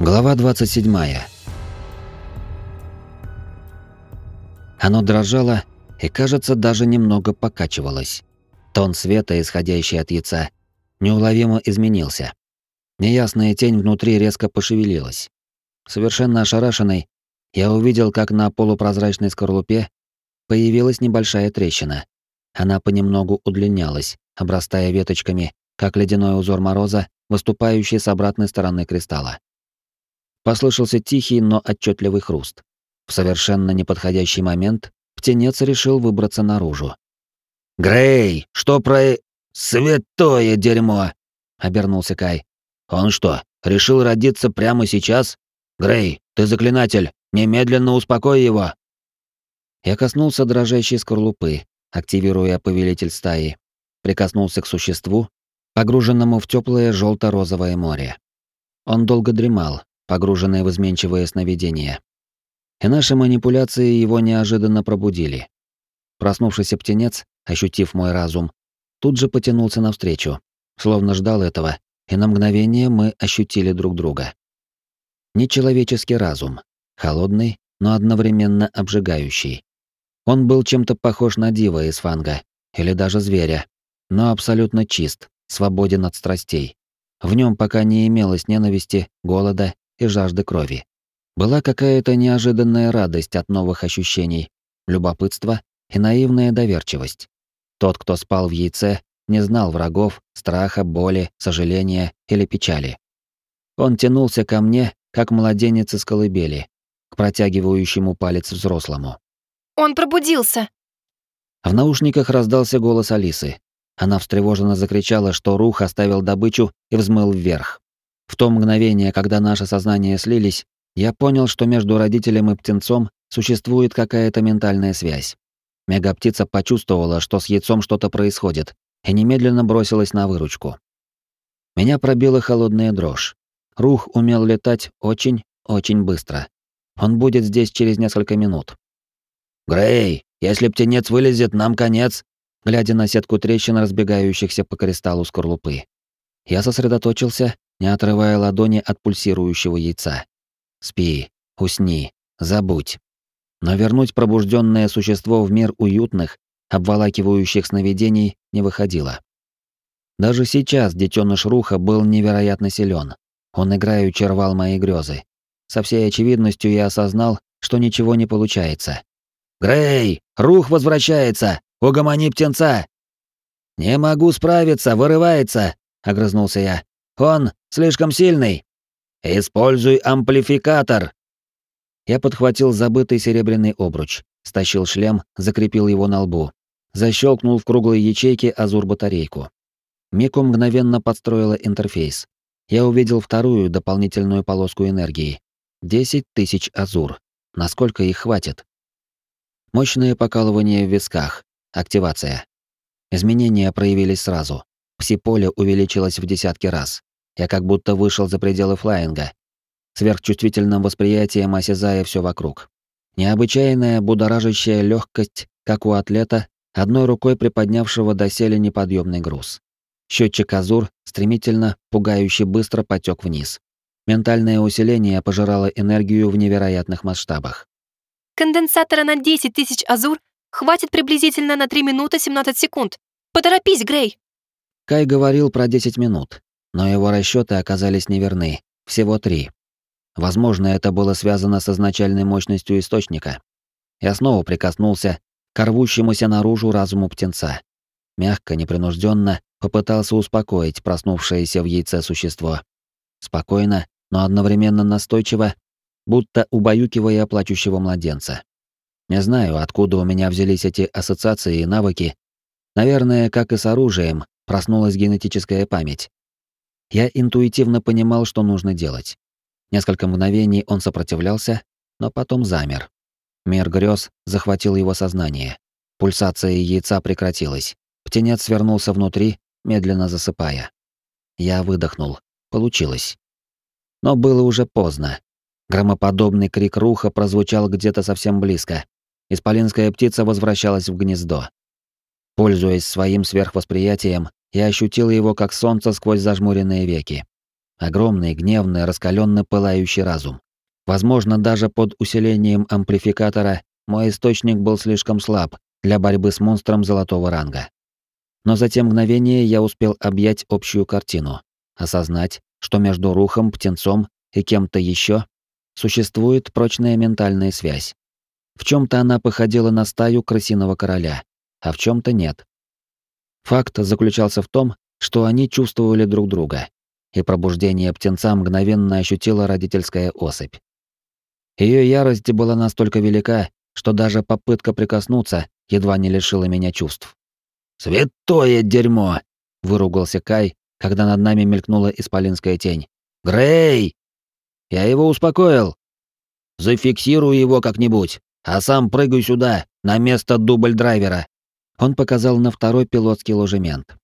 Глава 27. Оно дрожало и, кажется, даже немного покачивалось. Тон света, исходящий от яйца, неуловимо изменился. Неясная тень внутри резко пошевелилась. Совершенно ошарашенный, я увидел, как на полупрозрачной скорлупе появилась небольшая трещина. Она понемногу удлинялась, обрастая веточками, как ледяной узор мороза, выступающий с обратной стороны кристалла. Послышался тихий, но отчетливый хруст. В совершенно неподходящий момент птенец решил выбраться наружу. «Грей, что про... святое дерьмо!» — обернулся Кай. «Он что, решил родиться прямо сейчас? Грей, ты заклинатель, немедленно успокой его!» Я коснулся дрожащей скорлупы, активируя повелитель стаи. Прикоснулся к существу, погруженному в теплое желто-розовое море. Он долго дремал, погруженный в изменчивое сновидение. И наши манипуляции его неожиданно пробудили. Проснувшийся птенец, ощутив мой разум, тут же потянулся навстречу, словно ждал этого, и на мгновение мы ощутили друг друга. Нечеловеческий разум, холодный, но одновременно обжигающий. Он был чем-то похож на дива из фанга, или даже зверя, но абсолютно чист, свободен от страстей. В нем пока не имелось ненависти, голода и жажды крови. Была какая-то неожиданная радость от новых ощущений, любопытство и наивная доверчивость. Тот, кто спал в яйце, не знал врагов, страха, боли, сожаления или печали. Он тянулся ко мне, как младенец из колыбели, к протягивающему палец взрослому. «Он пробудился!» В наушниках раздался голос Алисы. Она встревоженно закричала, что Рух оставил добычу и взмыл вверх. В то мгновение, когда наши сознания слились, я понял, что между родителем и птенцом существует какая-то ментальная связь. Мегаптица почувствовала, что с яйцом что-то происходит, и немедленно бросилась на выручку. Меня пробила холодная дрожь. Рух умел летать очень, очень быстро. Он будет здесь через несколько минут. «Грей, если птенец вылезет, нам конец!» Глядя на сетку трещин, разбегающихся по кристаллу скорлупы. Я сосредоточился не отрывая ладони от пульсирующего яйца. Спи, усни, забудь. Но вернуть пробужденное существо в мир уютных, обволакивающих сновидений не выходило. Даже сейчас детеныш Руха был невероятно силен. Он играючи рвал мои грезы. Со всей очевидностью я осознал, что ничего не получается. «Грей! Рух возвращается! Угомони птенца!» «Не могу справиться, вырывается!» — огрызнулся я. Он слишком сильный. Используй амплификатор. Я подхватил забытый серебряный обруч, стащил шлем, закрепил его на лбу, защелкнул в круглой ячейке азур-батарейку. Мику мгновенно подстроила интерфейс. Я увидел вторую дополнительную полоску энергии. Десять тысяч азур. Насколько их хватит? Мощное покалывание в висках. Активация. Изменения проявились сразу. Пси-поле увеличилось в десятки раз. Я как будто вышел за пределы флаинга. Сверхчувствительным восприятием осязая все вокруг. Необычайная будоражащая легкость, как у атлета, одной рукой приподнявшего доселе неподъемный груз. Счетчик Азур стремительно, пугающе быстро потек вниз. Ментальное усиление пожирало энергию в невероятных масштабах. Конденсатора на 10 тысяч Азур хватит приблизительно на 3 минуты 17 секунд. Поторопись, Грей! Кай говорил про 10 минут, но его расчеты оказались неверны. Всего три. Возможно, это было связано с изначальной мощностью источника. Я снова прикоснулся к рвущемуся наружу разуму птенца. Мягко, непринужденно попытался успокоить проснувшееся в яйце существо. Спокойно, но одновременно настойчиво, будто убаюкивая плачущего младенца. Не знаю, откуда у меня взялись эти ассоциации и навыки. Наверное, как и с оружием, проснулась генетическая память. Я интуитивно понимал, что нужно делать. Несколько мгновений он сопротивлялся, но потом замер. Мир грез захватил его сознание. Пульсация яйца прекратилась. Птенец свернулся внутри, медленно засыпая. Я выдохнул. Получилось. Но было уже поздно. Громоподобный крик руха прозвучал где-то совсем близко. Исполинская птица возвращалась в гнездо. Пользуясь своим сверхвосприятием, я ощутил его как солнце сквозь зажмуренные веки. Огромный, гневный, раскаленно пылающий разум. Возможно, даже под усилением амплификатора мой источник был слишком слаб для борьбы с монстром золотого ранга. Но за те мгновения я успел объять общую картину, осознать, что между Рухом, Птенцом и кем-то еще существует прочная ментальная связь. В чем то она походила на стаю крысиного короля, а в чем то нет. Факт заключался в том, что они чувствовали друг друга, и пробуждение птенца мгновенно ощутила родительская особь. Ее ярость была настолько велика, что даже попытка прикоснуться едва не лишила меня чувств. «Святое дерьмо!» — выругался Кай, когда над нами мелькнула исполинская тень. «Грей!» «Я его успокоил!» «Зафиксируй его как-нибудь, а сам прыгай сюда, на место дубль-драйвера!» Он показал на второй пилотский ложемент.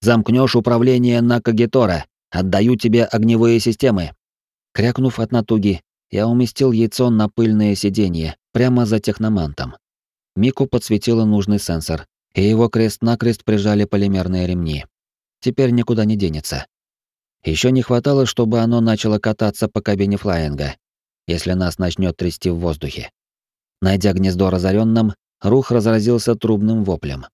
«Замкнешь управление на Кагитора, отдаю тебе огневые системы!» Крякнув от натуги, я уместил яйцо на пыльное сиденье, прямо за техномантом. Мику подсветила нужный сенсор, и его крест-накрест прижали полимерные ремни. Теперь никуда не денется. Еще не хватало, чтобы оно начало кататься по кабине флайинга, если нас начнет трясти в воздухе. Найдя гнездо разоренным, Рух разразился трубным воплем.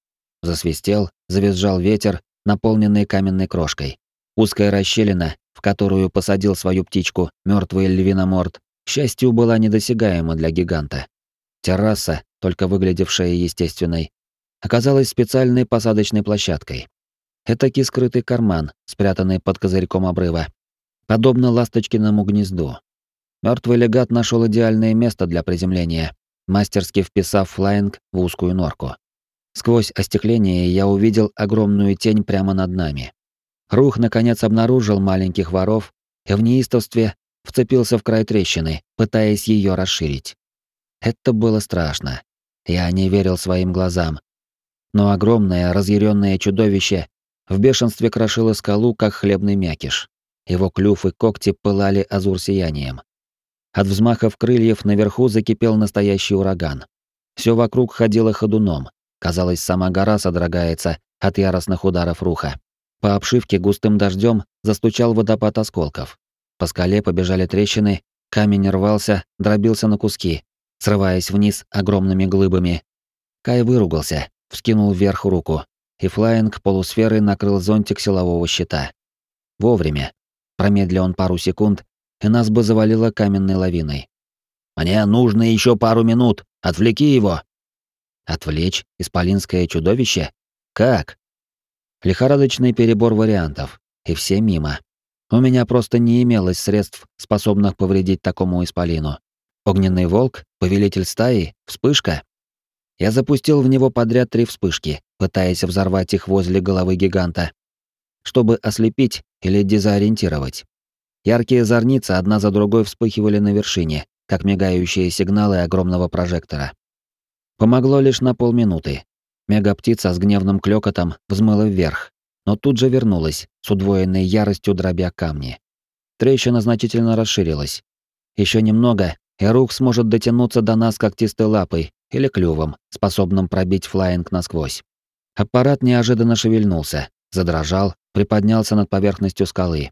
Засвистел, завизжал ветер, наполненный каменной крошкой. Узкая расщелина, в которую посадил свою птичку мертвый львиноморд, к счастью, была недосягаема для гиганта. Терраса, только выглядевшая естественной, оказалась специальной посадочной площадкой. Этакий скрытый карман, спрятанный под козырьком обрыва, подобно ласточкиному гнезду. Мертвый легат нашел идеальное место для приземления, мастерски вписав флайинг в узкую норку. Сквозь остекление я увидел огромную тень прямо над нами. Рух наконец обнаружил маленьких воров и в неистовстве вцепился в край трещины, пытаясь ее расширить. Это было страшно. Я не верил своим глазам. Но огромное разъяренное чудовище в бешенстве крошило скалу, как хлебный мякиш. Его клюв и когти пылали азур сиянием. От взмахов крыльев наверху закипел настоящий ураган. Все вокруг ходило ходуном. Казалось, сама гора содрогается от яростных ударов руха. По обшивке густым дождем застучал водопад осколков. По скале побежали трещины, камень рвался, дробился на куски, срываясь вниз огромными глыбами. Кай выругался, вскинул вверх руку, и флайинг полусферы накрыл зонтик силового щита. Вовремя. Промедлил он пару секунд, и нас бы завалило каменной лавиной. «Мне нужно еще пару минут. Отвлеки его!» «Отвлечь исполинское чудовище? Как?» Лихорадочный перебор вариантов, и все мимо. У меня просто не имелось средств, способных повредить такому исполину. Огненный волк, повелитель стаи, вспышка. Я запустил в него подряд три вспышки, пытаясь взорвать их возле головы гиганта, чтобы ослепить или дезориентировать. Яркие зорницы одна за другой вспыхивали на вершине, как мигающие сигналы огромного прожектора. Помогло лишь на полминуты. Мега-птица с гневным клёкотом взмыла вверх, но тут же вернулась, с удвоенной яростью дробя камни. Трещина значительно расширилась. Еще немного, и рух сможет дотянуться до нас когтистой лапой или клювом, способным пробить флайинг насквозь. Аппарат неожиданно шевельнулся, задрожал, приподнялся над поверхностью скалы.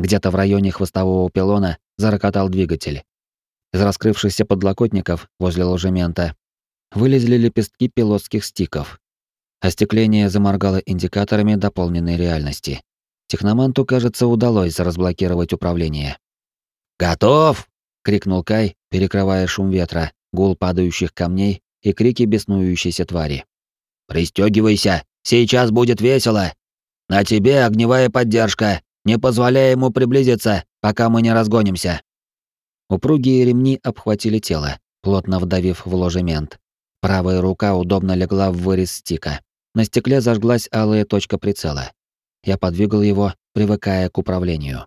Где-то в районе хвостового пилона зарокотал двигатель. Из раскрывшихся подлокотников возле ложемента вылезли лепестки пилотских стиков. Остекление заморгало индикаторами дополненной реальности. Техноманту, кажется, удалось разблокировать управление. «Готов!» — крикнул Кай, перекрывая шум ветра, гул падающих камней и крики беснующейся твари. «Пристёгивайся! Сейчас будет весело! На тебе огневая поддержка! Не позволяй ему приблизиться, пока мы не разгонимся!» Упругие ремни обхватили тело, плотно вдавив в ложемент. Правая рука удобно легла в вырез стика. На стекле зажглась алая точка прицела. Я подвигал его, привыкая к управлению.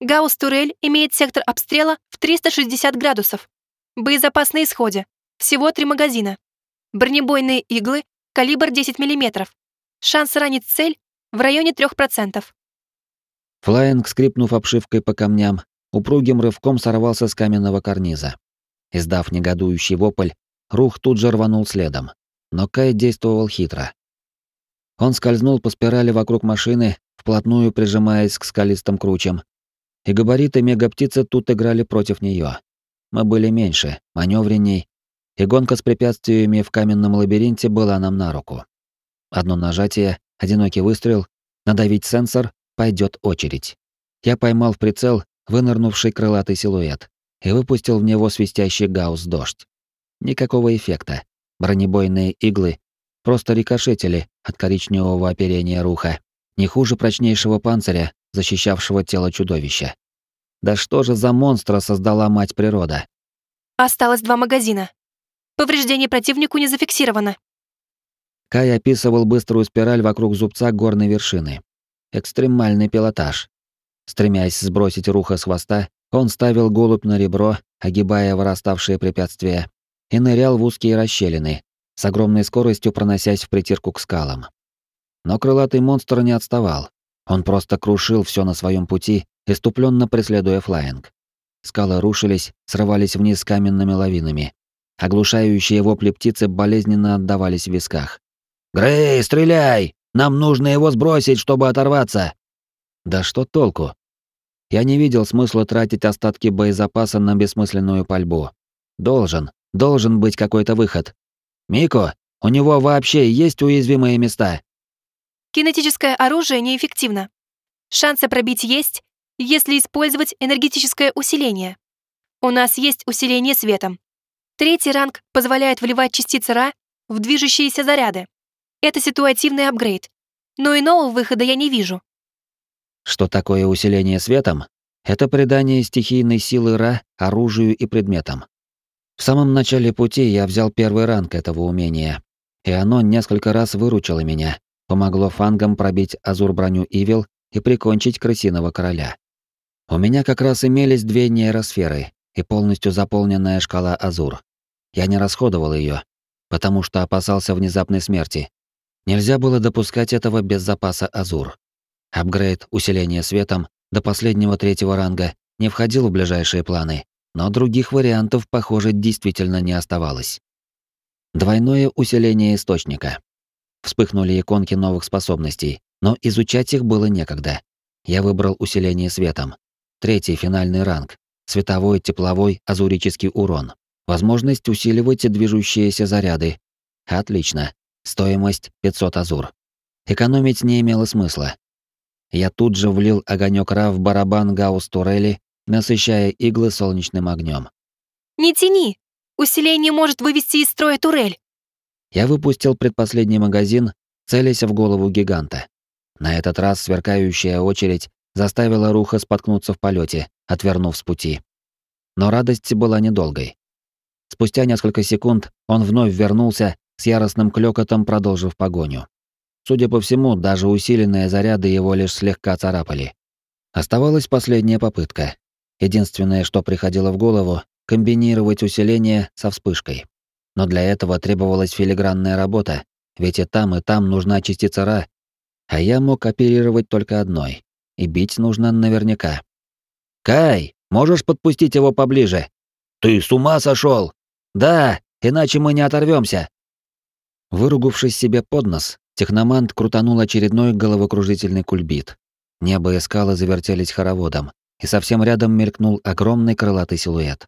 Гаусс-турель имеет сектор обстрела в 360 градусов. Боезапас на исходе. Всего три магазина. Бронебойные иглы, калибр 10 мм. Шанс ранить цель в районе 3%. Флайинг, скрипнув обшивкой по камням, упругим рывком сорвался с каменного карниза. Издав негодующий вопль, Рух тут же рванул следом но Кай действовал хитро. Он скользнул по спирали вокруг машины, вплотную прижимаясь к скалистым кручам, и габариты мегаптицы тут играли против нее. Мы были меньше, маневренней, и гонка с препятствиями в каменном лабиринте была нам на руку. Одно нажатие, одинокий выстрел, надавить сенсор, пойдет очередь. Я поймал в прицел вынырнувший крылатый силуэт и выпустил в него свистящий гаусс-дождь. Никакого эффекта. Бронебойные иглы просто рикошетили от коричневого оперения руха, не хуже прочнейшего панциря, защищавшего тело чудовища. Да что же за монстра создала мать природа? Осталось два магазина. Повреждение противнику не зафиксировано. Кай описывал быструю спираль вокруг зубца горной вершины. Экстремальный пилотаж. Стремясь сбросить руха с хвоста, он ставил голубь на ребро, огибая выраставшие препятствия, и нырял в узкие расщелины, с огромной скоростью проносясь в притирку к скалам. Но крылатый монстр не отставал. Он просто крушил все на своем пути, иступленно преследуя флайинг. Скалы рушились, срывались вниз каменными лавинами. Оглушающие вопли птицы болезненно отдавались в висках. «Грей, стреляй! Нам нужно его сбросить, чтобы оторваться!» Да что толку? Я не видел смысла тратить остатки боезапаса на бессмысленную пальбу. Должен, должен быть какой-то выход. Мико, у него вообще есть уязвимые места? Кинетическое оружие неэффективно. Шансы пробить есть, если использовать энергетическое усиление. У нас есть усиление светом. Третий ранг позволяет вливать частицы РА в движущиеся заряды. Это ситуативный апгрейд. Но иного выхода я не вижу. Что такое усиление светом? Это придание стихийной силы Ра оружию и предметам. В самом начале пути я взял первый ранг этого умения, и оно несколько раз выручило меня, помогло фангам пробить азур-броню Ивил и прикончить крысиного короля. У меня как раз имелись две нейросферы и полностью заполненная шкала азур. Я не расходовал ее, потому что опасался внезапной смерти. Нельзя было допускать этого без запаса азур. Апгрейд усиления светом до последнего третьего ранга не входил в ближайшие планы, но других вариантов, похоже, действительно не оставалось. Двойное усиление источника. Вспыхнули иконки новых способностей, но изучать их было некогда. Я выбрал усиление светом. Третий финальный ранг. Световой, тепловой, азурический урон. Возможность усиливать движущиеся заряды. Отлично. Стоимость 500 азур. Экономить не имело смысла. Я тут же влил огонек Ра в барабан Гаус Турели, насыщая иглы солнечным огнем. «Не тяни! Усиление может вывести из строя турель!» Я выпустил предпоследний магазин, целясь в голову гиганта. На этот раз сверкающая очередь заставила Руха споткнуться в полете, отвернув с пути. Но радость была недолгой. Спустя несколько секунд он вновь вернулся, с яростным клёкотом продолжив погоню. Судя по всему, даже усиленные заряды его лишь слегка царапали. Оставалась последняя попытка. Единственное, что приходило в голову — комбинировать усиление со вспышкой. Но для этого требовалась филигранная работа, ведь и там, и там нужна частица Ра, а я мог оперировать только одной, и бить нужно наверняка. «Кай, можешь подпустить его поближе?» «Ты с ума сошел?» «Да, иначе мы не оторвемся. Выругавшись себе под нос, Техномант крутанул очередной головокружительный кульбит. Небо и скалы завертелись хороводом, и совсем рядом мелькнул огромный крылатый силуэт.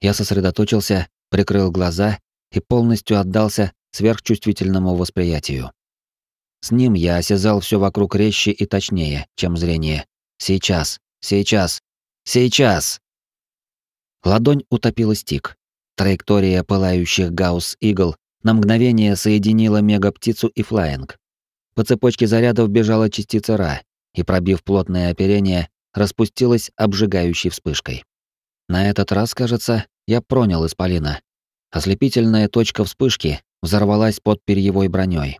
Я сосредоточился, прикрыл глаза и полностью отдался сверхчувствительному восприятию. С ним я осязал все вокруг резче и точнее, чем зрение. Сейчас, сейчас, сейчас! Ладонь утопила стик. Траектория пылающих гаусс-игл на мгновение соединила мегаптицу и флаинг. По цепочке зарядов бежала частица Ра, и, пробив плотное оперение, распустилась обжигающей вспышкой. На этот раз, кажется, я пронял исполина. Ослепительная точка вспышки взорвалась под перьевой броней.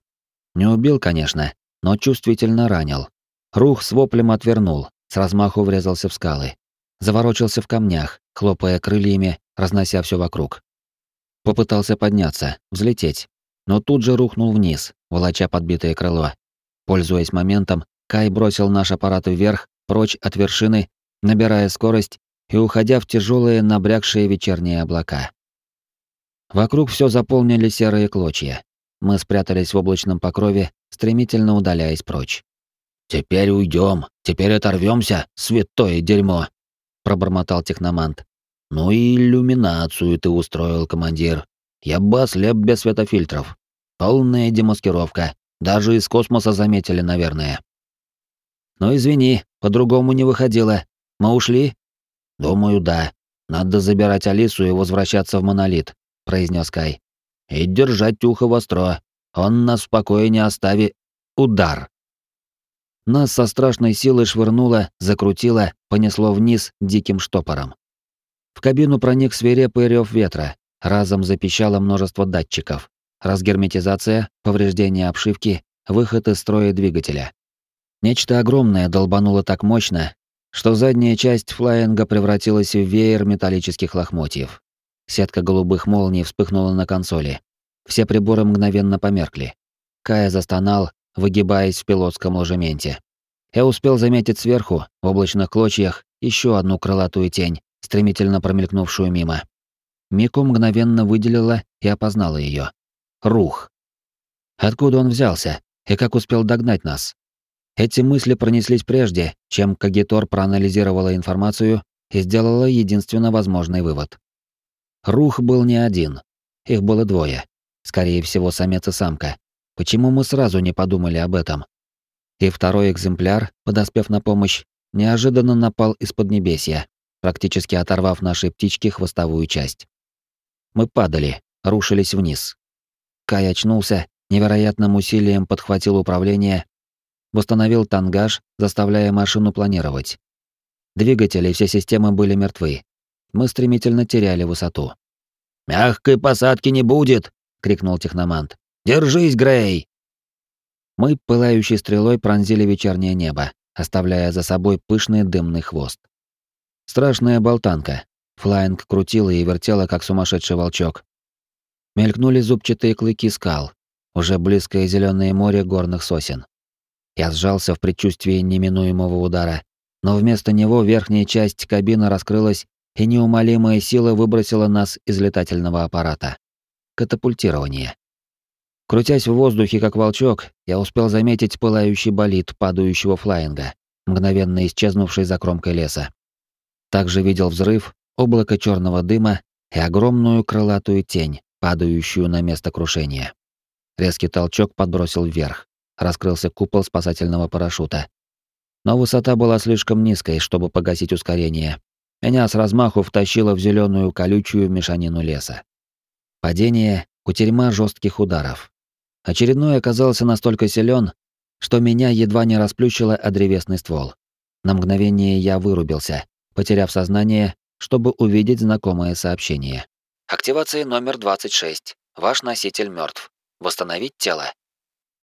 Не убил, конечно, но чувствительно ранил. Рух с воплем отвернул, с размаху врезался в скалы. Заворочился в камнях, хлопая крыльями, разнося все вокруг. Попытался подняться, взлететь, но тут же рухнул вниз, волоча подбитое крыло. Пользуясь моментом, Кай бросил наш аппарат вверх, прочь от вершины, набирая скорость и уходя в тяжелые набрякшие вечерние облака. Вокруг все заполнили серые клочья. Мы спрятались в облачном покрове, стремительно удаляясь прочь. Теперь уйдем, теперь оторвемся, святое дерьмо, пробормотал техномант. Ну и иллюминацию ты устроил, командир. Я бы ослеп без светофильтров. Полная демаскировка. Даже из космоса заметили, наверное. Ну извини, по-другому не выходило. Мы ушли? Думаю, да. Надо забирать Алису и возвращаться в монолит, произнес Кай. И держать ухо востро. Он нас в покое не остави. Удар. Нас со страшной силой швырнуло, закрутило, понесло вниз диким штопором. В кабину проник свирепый рев ветра, разом запищало множество датчиков. Разгерметизация, повреждение обшивки, выход из строя двигателя. Нечто огромное долбануло так мощно, что задняя часть флайинга превратилась в веер металлических лохмотьев. Сетка голубых молний вспыхнула на консоли. Все приборы мгновенно померкли. Кая застонал, выгибаясь в пилотском ложементе. Я успел заметить сверху, в облачных клочьях, еще одну крылатую тень, стремительно промелькнувшую мимо. Мику мгновенно выделила и опознала ее. Рух. Откуда он взялся и как успел догнать нас? Эти мысли пронеслись прежде, чем Кагитор проанализировала информацию и сделала единственно возможный вывод. Рух был не один. Их было двое. Скорее всего, самец и самка. Почему мы сразу не подумали об этом? И второй экземпляр, подоспев на помощь, неожиданно напал из-под небесья, практически оторвав нашей птичке хвостовую часть. Мы падали, рушились вниз. Кай очнулся, невероятным усилием подхватил управление восстановил тангаж, заставляя машину планировать. Двигатели и все системы были мертвы. Мы стремительно теряли высоту. «Мягкой посадки не будет!» — крикнул техномант. «Держись, Грей!» Мы, пылающей стрелой, пронзили вечернее небо, оставляя за собой пышный дымный хвост. Страшная болтанка. Флайнг крутила и вертела, как сумасшедший волчок. Мелькнули зубчатые клыки скал, уже близкое зеленое море горных сосен. Я сжался в предчувствии неминуемого удара, но вместо него верхняя часть кабины раскрылась, и неумолимая сила выбросила нас из летательного аппарата. Катапультирование. Крутясь в воздухе, как волчок, я успел заметить пылающий болид падающего флайинга, мгновенно исчезнувший за кромкой леса. Также видел взрыв, облако черного дыма и огромную крылатую тень, падающую на место крушения. Резкий толчок подбросил вверх раскрылся купол спасательного парашюта. Но высота была слишком низкой, чтобы погасить ускорение. Меня с размаху втащило в зеленую колючую мешанину леса. Падение, кутерьма жестких ударов. Очередной оказался настолько силен, что меня едва не расплющило о древесный ствол. На мгновение я вырубился, потеряв сознание, чтобы увидеть знакомое сообщение. Активация номер 26. Ваш носитель мертв. Восстановить тело.